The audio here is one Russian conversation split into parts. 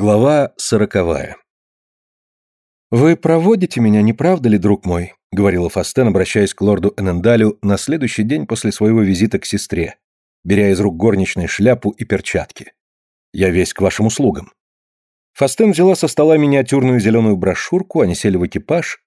Глава сороковая. «Вы проводите меня, не правда ли, друг мой?» — говорила Фастен, обращаясь к лорду Энендалю на следующий день после своего визита к сестре, беря из рук горничной шляпу и перчатки. «Я весь к вашим услугам». Фастен взяла со стола миниатюрную зеленую брошюрку, они сели в экипаж,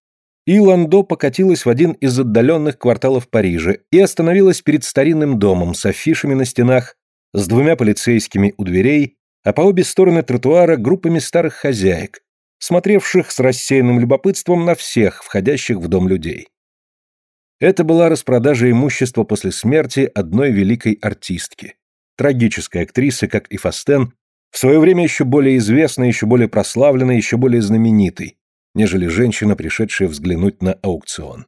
и Ландо покатилась в один из отдаленных кварталов Парижа и остановилась перед старинным домом с афишами на стенах, с двумя полицейскими у дверей а по обе стороны тротуара группами старых хозяек, смотревших с рассеянным любопытством на всех входящих в дом людей. Это была распродажа имущества после смерти одной великой артистки, трагической актрисы, как и Фастен, в свое время еще более известной, еще более прославленной, еще более знаменитой, нежели женщина, пришедшая взглянуть на аукцион.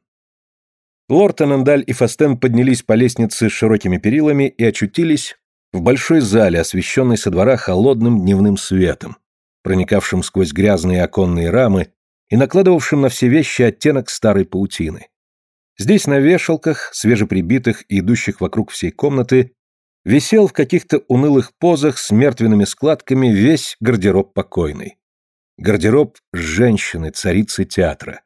Лорд Анандаль и Фастен поднялись по лестнице с широкими перилами и очутились в большой зале, освещенной со двора холодным дневным светом, проникавшим сквозь грязные оконные рамы и накладывавшим на все вещи оттенок старой паутины. Здесь на вешалках, свежеприбитых и идущих вокруг всей комнаты, висел в каких-то унылых позах с мертвенными складками весь гардероб покойный. Гардероб женщины, царицы театра.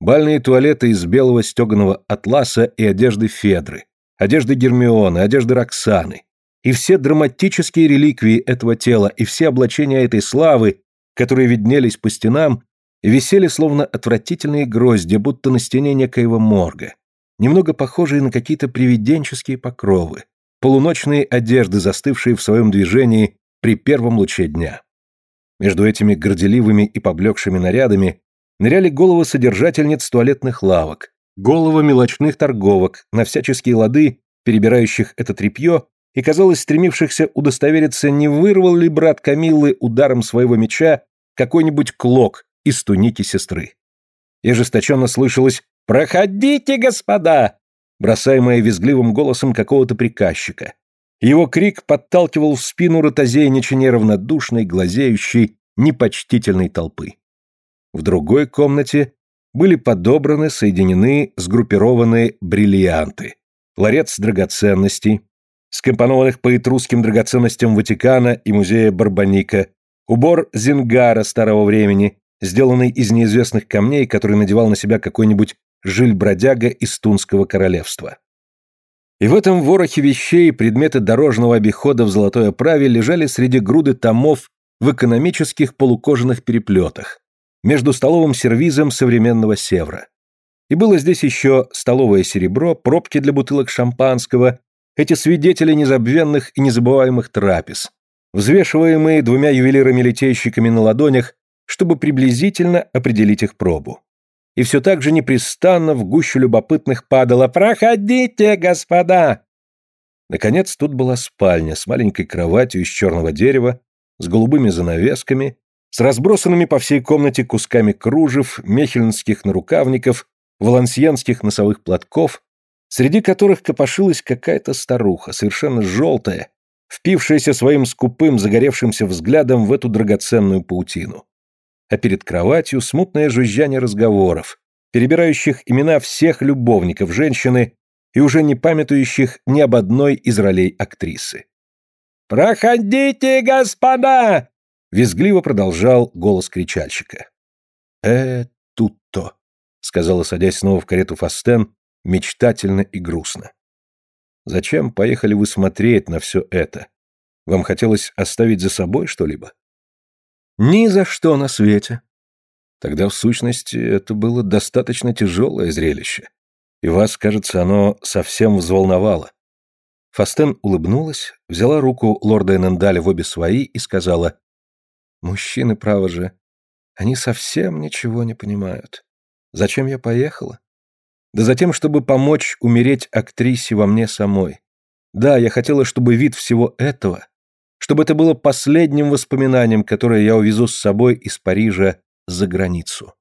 Бальные туалеты из белого стеганого атласа и одежды Федры, одежды Гермионы, одежды Роксаны, и все драматические реликвии этого тела, и все облачения этой славы, которые виднелись по стенам, висели словно отвратительные грозди, будто на стене некоего морга, немного похожие на какие-то привиденческие покровы, полуночные одежды, застывшие в своем движении при первом луче дня. Между этими горделивыми и поблекшими нарядами ныряли головы содержательниц туалетных лавок, головы мелочных торговок, на всяческие лады, перебирающих это тряпье и, казалось, стремившихся удостовериться, не вырвал ли брат Камиллы ударом своего меча какой-нибудь клок из туники сестры. И ожесточенно слышалось «Проходите, господа!» бросаемое визгливым голосом какого-то приказчика. Его крик подталкивал в спину ротозейнича неравнодушной, глазеющей, непочтительной толпы. В другой комнате были подобраны, соединены, сгруппированы бриллианты, ларец драгоценностей, скомпонованных по этрусским драгоценностям Ватикана и музея Барбаника, убор зингара старого времени, сделанный из неизвестных камней, который надевал на себя какой-нибудь жиль-бродяга из Тунского королевства. И в этом ворохе вещей предметы дорожного обихода в золотой оправе лежали среди груды томов в экономических полукожаных переплетах, между столовым сервизом современного севра. И было здесь еще столовое серебро, пробки для бутылок шампанского, эти свидетели незабвенных и незабываемых трапез, взвешиваемые двумя ювелирами-литейщиками на ладонях, чтобы приблизительно определить их пробу. И все так же непрестанно в гущу любопытных падало «Проходите, господа!». Наконец тут была спальня с маленькой кроватью из черного дерева, с голубыми занавесками, с разбросанными по всей комнате кусками кружев, мехельнских нарукавников, валансьенских носовых платков, среди которых копошилась какая-то старуха, совершенно желтая, впившаяся своим скупым, загоревшимся взглядом в эту драгоценную паутину. А перед кроватью смутное жужжание разговоров, перебирающих имена всех любовников женщины и уже не памятующих ни об одной из ролей актрисы. «Проходите, господа!» — визгливо продолжал голос кричальщика. «Э, тут-то», — сказала, садясь снова в карету Фастен, мечтательно и грустно. Зачем поехали вы смотреть на все это? Вам хотелось оставить за собой что-либо? Ни за что на свете. Тогда, в сущности, это было достаточно тяжелое зрелище. И вас, кажется, оно совсем взволновало. Фастен улыбнулась, взяла руку лорда Энендаля в обе свои и сказала, «Мужчины, право же, они совсем ничего не понимают. Зачем я поехала? Да затем, чтобы помочь умереть актрисе во мне самой. Да, я хотела, чтобы вид всего этого, чтобы это было последним воспоминанием, которое я увезу с собой из Парижа за границу.